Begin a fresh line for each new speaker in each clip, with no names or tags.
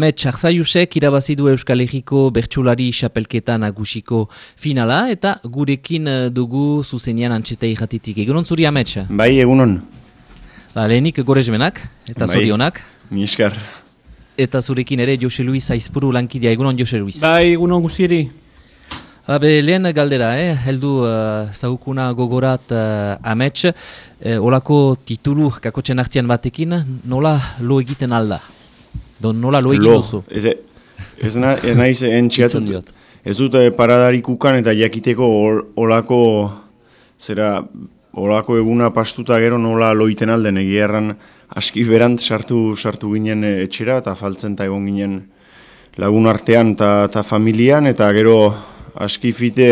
Met Arzaiusek irabazi du Euskal Herriko bertsulari xapelketa nagusiko finala eta gurekin eh, dugu zuzenean antxetei jatitik. Egunon zuri ametsa?
Bai, egunon.
La, lehenik gorezbenak eta
Bai.
zorionak.
Mi esker.
Eta zurekin ere Jose Luis Aizpuru lankidea. Egunon Jose Luis.
Bai, egunon guzieri.
Habe, lehen galdera, eh? heldu uh, zaukuna gogorat uh, amets, uh, olako titulu kakotzen artean batekin, nola lo egiten alda? Don nola lo egin duzu?
Ez, ez, na, ez naiz entxiatut.
Entzun diot.
Ez dut eh, paradarik ukan eta jakiteko ol- olako, zera, olako eguna pastuta gero nola loiten alden egia erran aski berant sartu sartu ginen eh, etxera eta faltzen eta egon ginen lagun artean eta familian eta gero aski fite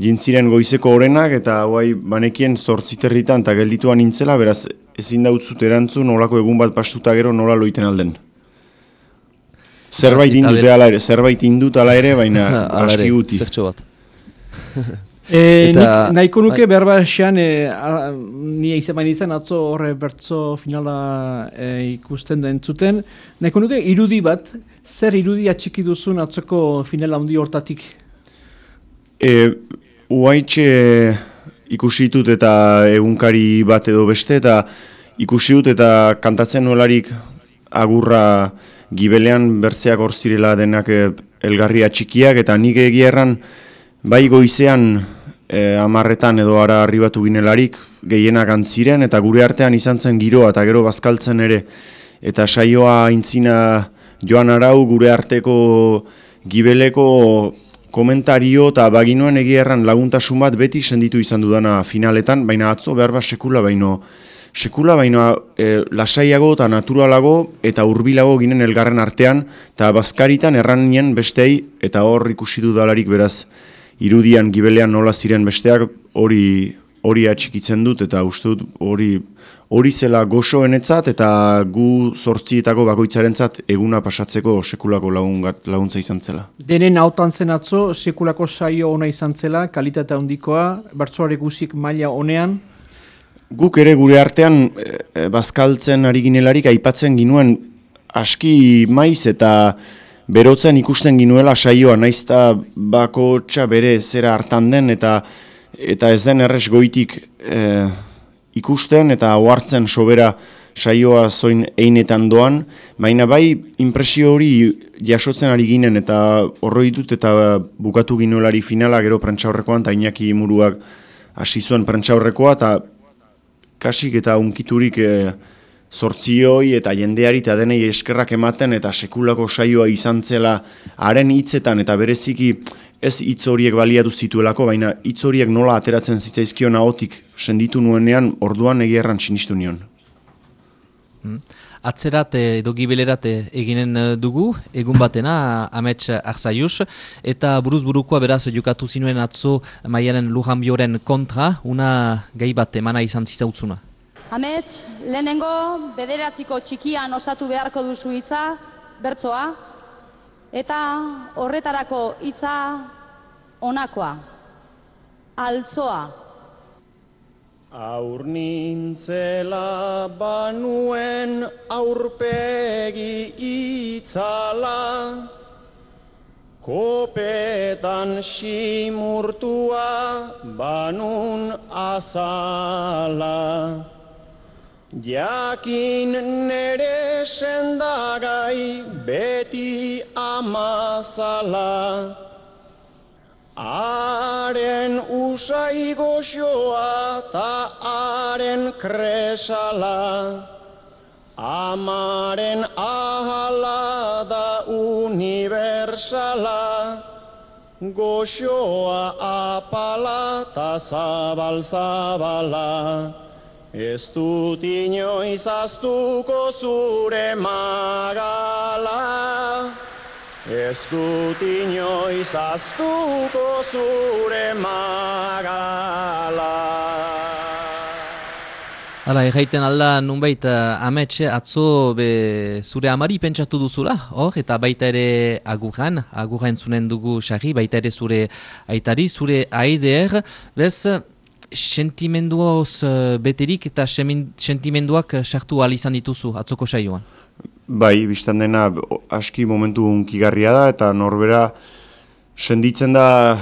jintziren goizeko orenak eta guai banekien zortziterritan eta geldituan nintzela, beraz ezin dautzut erantzun olako egun bat pastuta gero nola loiten alden. Zerbait indute ala ere, zerbait indut ala ere, baina aski guti.
Zertxo bat.
E,
Eta-
nik, nahiko nuke
bai.
behar bat esan, e, a- ni izan bain izan atzo horre bertzo finala e, ikusten den zuten, nahiko nuke irudi bat, zer irudi atxiki duzun atzoko finala handi hortatik?
E, uaitxe ikusi ditut eta egunkari bat edo beste eta ikusi dut eta kantatzen nolarik agurra gibelean bertzeak hor zirela denak e, elgarria txikiak eta nik egia erran bai goizean e, amarretan edo ara arribatu ginelarik gehienak antziren eta gure artean izan zen giroa eta gero bazkaltzen ere. Eta saioa intzina joan arau gure arteko gibeleko komentario eta baginuen egia erran laguntasun bat beti senditu izan dudana finaletan, baina atzo behar bat sekula baino sekula baino e, lasaiago eta naturalago eta hurbilago ginen elgarren artean eta bazkaritan erran nien bestei eta hor ikusi dudalarik beraz irudian gibelean nola ziren besteak hori hori atxikitzen dut eta uste dut hori hori zela goxoenetzat eta gu zortzietako bakoitzarentzat eguna pasatzeko sekulako lagungat, laguntza izan zela.
Denen hautan zen atzo, sekulako saio ona izan zela, kalitatea handikoa, bertsoare guzik maila honean,
Guk ere gure artean e, bazkaltzen ari ginelarik aipatzen ginuen aski maiz eta berotzen ikusten ginuela saioa naizta bakotxa bere zera hartan den eta eta ez den erres goitik e, ikusten eta ohartzen sobera saioa zoin einetan doan, baina bai impresio hori jasotzen ari ginen eta horroi dut eta bukatu ginuelari finala gero prentxaurrekoan eta Iñaki Muruak hasi zuen prentxaurrekoa eta kasik eta unkiturik e, zortzioi eta jendeari eta denei eskerrak ematen eta sekulako saioa izan zela haren hitzetan eta bereziki ez hitz horiek baliatu zituelako, baina hitz horiek nola ateratzen zitzaizkion ahotik senditu nuenean orduan egierran sinistu nion.
Atzerat edo gibelerat eginen eh, dugu, egun batena amets arzaius, eta buruz burukoa beraz jokatu zinuen atzo maialen Lujanbioren kontra, una gai bat emana izan zizautzuna.
Amets, lehenengo bederatziko txikian osatu beharko duzu hitza, bertsoa, eta horretarako hitza onakoa, altzoa.
Aur nintzela banuen aurpegi itzala, kopetan simurtua banun azala. Jakin nere sendagai beti amazala, Haren usai goxoa ta haren kresala, amaren ahala da universala, goxoa apala ta zabal zabala. Ez dut inoiz aztuko zure magala. Ez dut inoiz aztuko zure magala.
Hala, erraiten alda nunbait uh, ametxe atzo be, zure amari pentsatu duzula, hor, eta baita ere agurran, agurran zunen dugu sarri, baita ere zure aitari, zure aider, bez, sentimenduaz uh, beterik eta sentimenduak sartu ahal izan dituzu atzoko saioan.
Bai, biztan dena aski momentu unkigarria da eta norbera senditzen da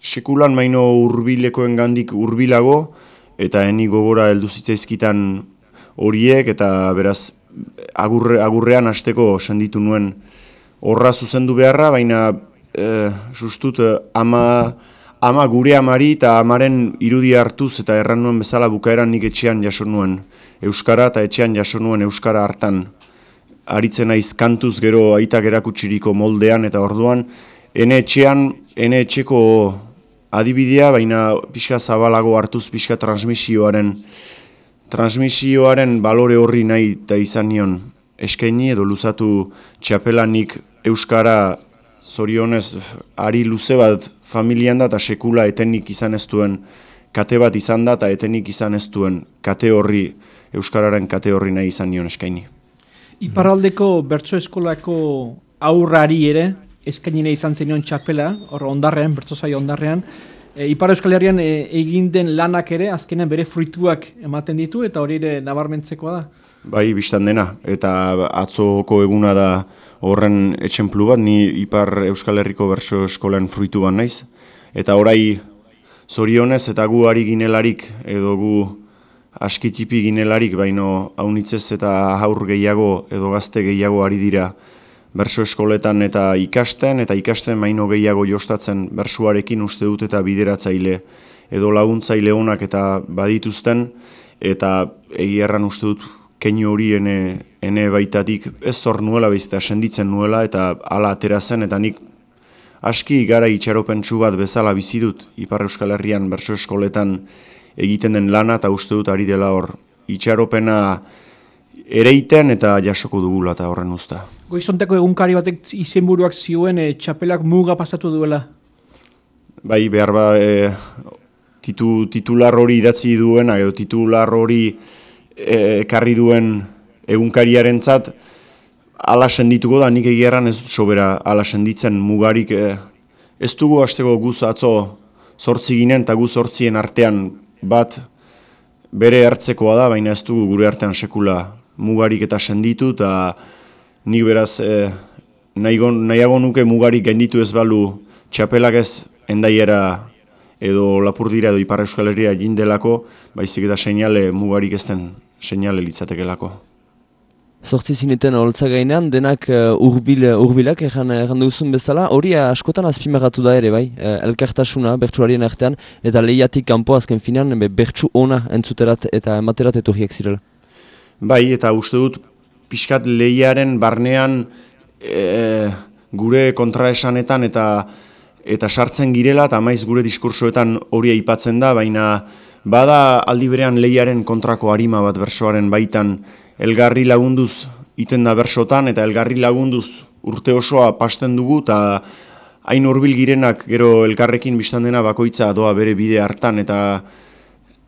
sekulan maino hurbilekoen gandik hurbilago eta eni gogora heldu zitzaizkitan horiek eta beraz agurre, agurrean hasteko senditu nuen horra zuzendu beharra, baina e, sustut eh, ama, ama gure amari eta amaren irudia hartuz eta erran nuen bezala bukaeran nik etxean jaso nuen Euskara eta etxean jaso nuen Euskara hartan aritzen naiz kantuz gero aitak erakutsiriko moldean eta orduan ene etxean, ene etxeko adibidea, baina pixka zabalago hartuz pixka transmisioaren transmisioaren balore horri nahi eta izan nion eskaini edo luzatu txapelanik Euskara zorionez ari luze bat familian da eta sekula etenik izan ez duen kate bat izan da eta etenik izan ez duen kate horri Euskararen kate horri nahi izan nion eskaini.
Iparraldeko bertso eskolako aurrari ere, eskainina izan zenion txapela, hor ondarrean, bertso saio ondarrean, e, Ipar Euskal Herrian e, egin den lanak ere, azkenean bere fruituak ematen ditu, eta hori ere nabarmentzekoa da.
Bai, biztan dena, eta atzoko eguna da horren etxenplu bat, ni Ipar Euskal Herriko bertso eskolan fruitu bat naiz. Eta orai zorionez eta gu ari ginelarik, edo gu askitipi ginelarik, baino haunitzez eta haur gehiago edo gazte gehiago ari dira. Berso eskoletan eta ikasten, eta ikasten maino gehiago jostatzen bersuarekin uste dut eta bideratzaile edo laguntzaile onak eta badituzten, eta egierran uste dut keinu hori ene, ene baitatik ez zor nuela bezita senditzen nuela eta hala atera zen eta nik aski gara itxaropentsu bat bezala bizi dut Ipar Euskal Herrian berso eskoletan egiten den lana eta uste dut ari dela hor itxaropena ereiten eta jasoko dugula eta horren usta.
Goizonteko egunkari batek izenburuak zioen e, txapelak muga pasatu duela.
Bai, behar ba, e, titu, titular hori idatzi duena, edo titular hori e, ekarri duen egunkariarentzat ala sendituko da, nik egierran ez dut sobera ala senditzen mugarik. E, ez dugu hasteko guz atzo zortzi ginen eta guz zortzien artean bat bere hartzekoa da, baina ez dugu gure artean sekula mugarik eta senditu, eta nik beraz e, nahiago, nahiago nuke mugarik gainditu ez balu txapelak ez endaiera edo lapurdira edo ipar euskal herria jindelako, baizik eta seinale mugarik ez den seinale litzatekelako.
Zortzi zineten holtza gainean, denak uh, urbil, urbilak erran, erran duzun bezala, hori askotan azpimarratu da ere, bai? Elkartasuna, bertsuarien artean, eta lehiatik kanpo azken finean, be, bertsu ona entzuterat eta ematerat etorriak zirela.
Bai, eta uste dut, pixkat lehiaren barnean e, gure kontraesanetan eta eta sartzen girela, eta maiz gure diskursoetan hori aipatzen da, baina bada aldi berean lehiaren kontrako harima bat bersoaren baitan, elgarri lagunduz iten da bersotan, eta elgarri lagunduz urte osoa pasten dugu, eta hain hurbil girenak gero elkarrekin biztan dena bakoitza doa bere bide hartan, eta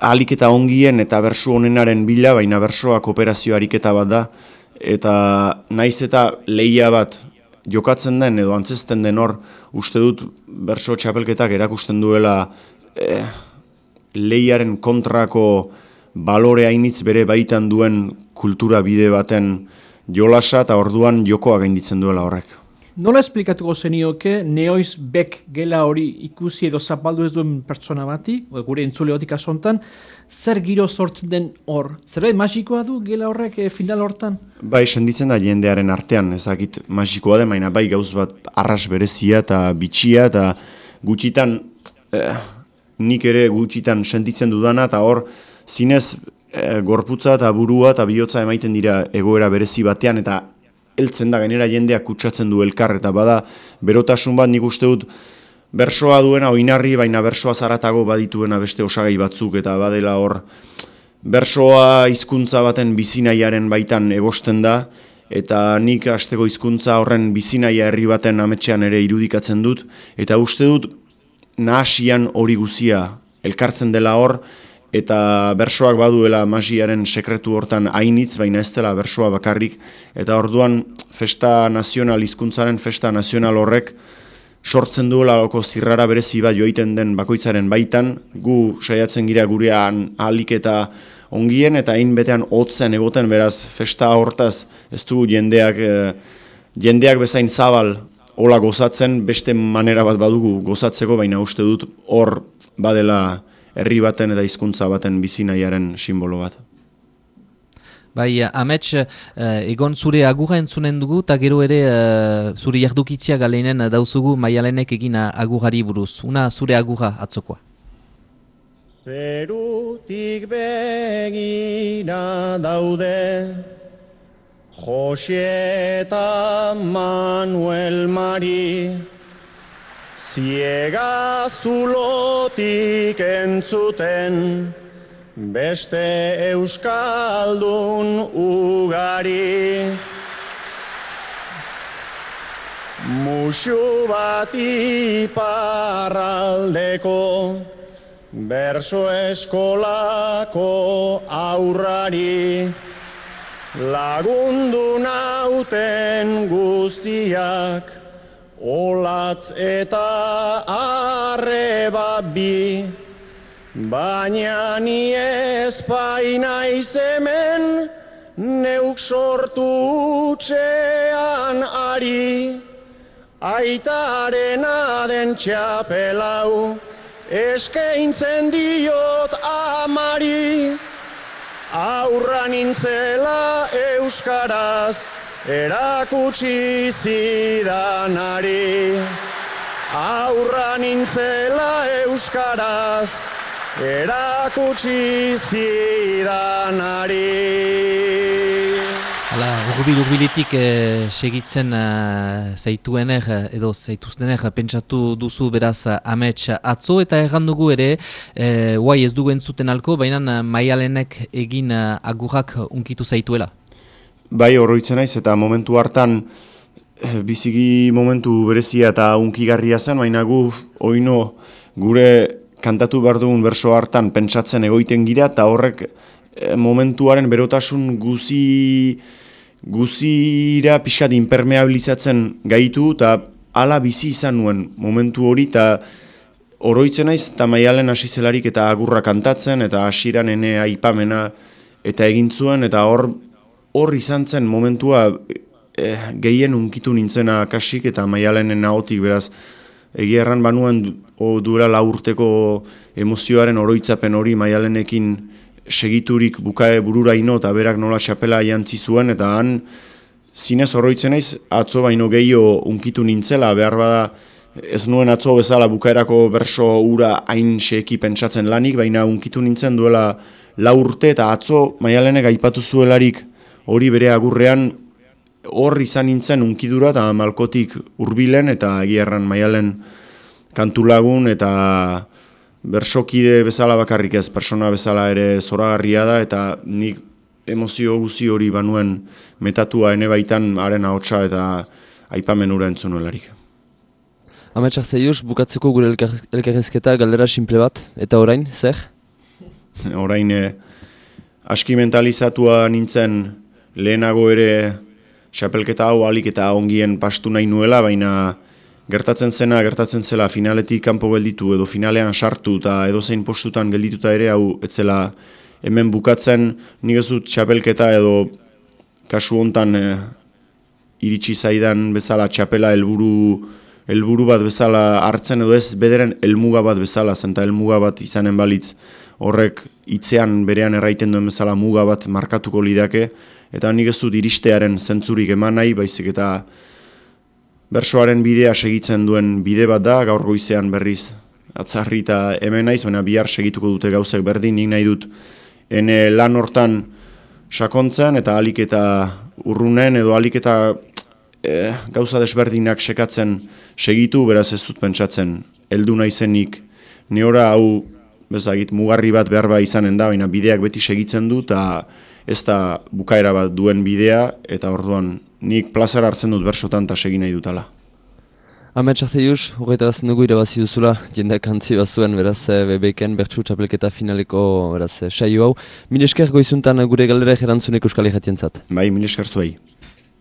ahalik eta ongien eta bersu honenaren bila, baina bersoa kooperazio ariketa bat da, eta naiz eta leia bat jokatzen den edo antzesten den hor, uste dut berso txapelketak erakusten duela eh, leiaren kontrako balore hainitz bere baitan duen kultura bide baten jolasa eta orduan jokoa gainditzen duela horrek.
Nola esplikatuko zenioke neoiz bek gela hori ikusi edo zapaldu ez duen pertsona bati, gure entzuleotik asontan, zer giro sortzen den hor? Zerbait magikoa du gela horrek e, final hortan?
Bai, senditzen da jendearen artean, ezakit magikoa den, baina bai gauz bat arras berezia eta bitxia eta gutxitan, eh, nik ere gutxitan sentitzen dudana eta hor zinez gorputza eta burua eta bihotza emaiten dira egoera berezi batean eta heltzen da gainera jendeak kutsatzen du elkar eta bada berotasun bat nik uste dut bersoa duena oinarri baina bersoa zaratago badituena beste osagai batzuk eta badela hor bersoa hizkuntza baten bizinaiaren baitan egosten da eta nik hasteko hizkuntza horren bizinaia herri baten ametsean ere irudikatzen dut eta uste dut nahasian hori guzia elkartzen dela hor eta bersoak baduela magiaren sekretu hortan hainitz, baina ez dela bersoa bakarrik, eta orduan festa nazional, hizkuntzaren festa nazional horrek, sortzen duela loko zirrara berezi bat joiten den bakoitzaren baitan, gu saiatzen gira gurean ahalik eta ongien eta hain betean hotzen egoten beraz festa hortaz ez du jendeak eh, jendeak bezain zabal hola gozatzen. Beste manera bat badugu gozatzeko baina uste dut hor badela herri baten eta hizkuntza baten bizinaiaren simbolo bat.
Bai, amets, uh, egon zure agurra entzunen dugu, eta gero ere uh, zure jardukitzia galeinen dauzugu maialenek egin agurrari buruz. Una zure agurra atzokoa.
Zerutik begira daude Jose eta Manuel Mari Ziega zulotik entzuten Beste euskaldun ugari. Musu bat iparraldeko Berso eskolako aurrari. Lagundu nauten guziak Olatz eta arreba bi Baina ni ezpaina izemen Neuk sortu txean ari. Aitaren aden txapelau Eskaintzen diot amari. Aurra nintzela euskaraz Erakutsi zidanari Aurra nintzela euskaraz Erakutsi zidanari
Hala, urbil urbilitik eh, segitzen eh, zaituener edo zaituztener pentsatu duzu beraz eh, amets atzo eta erran dugu ere eh, guai ez dugu entzuten alko, baina eh, maialenek egin eh, agurrak unkitu zaituela.
Bai, oroitzen naiz eta momentu hartan eh, biziki momentu berezia eta unkigarria zen, baina gu oino gure kantatu behar dugun berso hartan pentsatzen egoiten gira eta horrek eh, momentuaren berotasun guzi guzira pixkat impermeabilizatzen gaitu eta hala bizi izan nuen momentu hori eta oroitzen naiz eta maialen hasi zelarik eta agurra kantatzen eta hasiran ene aipamena eta egin zuen eta hor hor izan zen momentua eh, gehien unkitu nintzena kasik eta maialenen ahotik beraz egia erran banuen duela lau urteko emozioaren oroitzapen hori maialenekin segiturik bukae bururaino eta berak nola xapela jantzi zuen eta han zinez oroitzen naiz atzo baino gehiago unkitu nintzela. Behar bada ez nuen atzo bezala bukaerako berso ura hain xeki pentsatzen lanik, baina unkitu nintzen duela lau urte eta atzo maialenek aipatu zuelarik hori bere agurrean hor izan nintzen unkidura eta malkotik hurbilen eta egierran maialen kantulagun eta bersokide bezala bakarrik ez, persona bezala ere zoragarria da eta nik emozio guzi hori banuen metatua ene baitan haren ahotsa eta aipamen ura entzunuelarik.
Ametsak zeius, bukatzeko gure elkar- elkarrizketa galdera simple bat, eta orain, zer?
Orain eh, aski mentalizatua nintzen lehenago ere xapelketa hau alik eta ongien pastu nahi nuela, baina gertatzen zena, gertatzen zela finaletik kanpo gelditu edo finalean sartu eta edozein postutan geldituta ere hau etzela hemen bukatzen. Nik ez dut xapelketa edo kasu hontan eh, iritsi zaidan bezala txapela helburu helburu bat bezala hartzen edo ez bederen helmuga bat bezala, zenta helmuga bat izanen balitz horrek hitzean berean erraiten duen bezala muga bat markatuko lidake, eta nik ez dut iristearen zentzurik eman nahi, baizik eta bersoaren bidea segitzen duen bide bat da, gaur goizean berriz atzarri eta hemen naiz, baina bihar segituko dute gauzek berdin, nik nahi dut ene lan hortan sakontzen eta alik eta urrunen edo alik eta eh, gauza desberdinak sekatzen segitu, beraz ez dut pentsatzen heldu naizenik. Neora hau bezagit mugarri bat behar ba izanen da, baina bideak beti segitzen du eta ez da bukaera bat duen bidea eta orduan nik plazara hartzen dut bersotan eta segin nahi dutala.
Ametsak zeius, horretarazten dugu irabazi duzula, jendeak antzi bazuen, beraz, eh, bebeken, bertsu txapelketa finaleko, beraz, eh, saio hau. Mil esker goizuntan gure galdera erantzuneko euskal irratientzat.
Bai, mil esker zuei.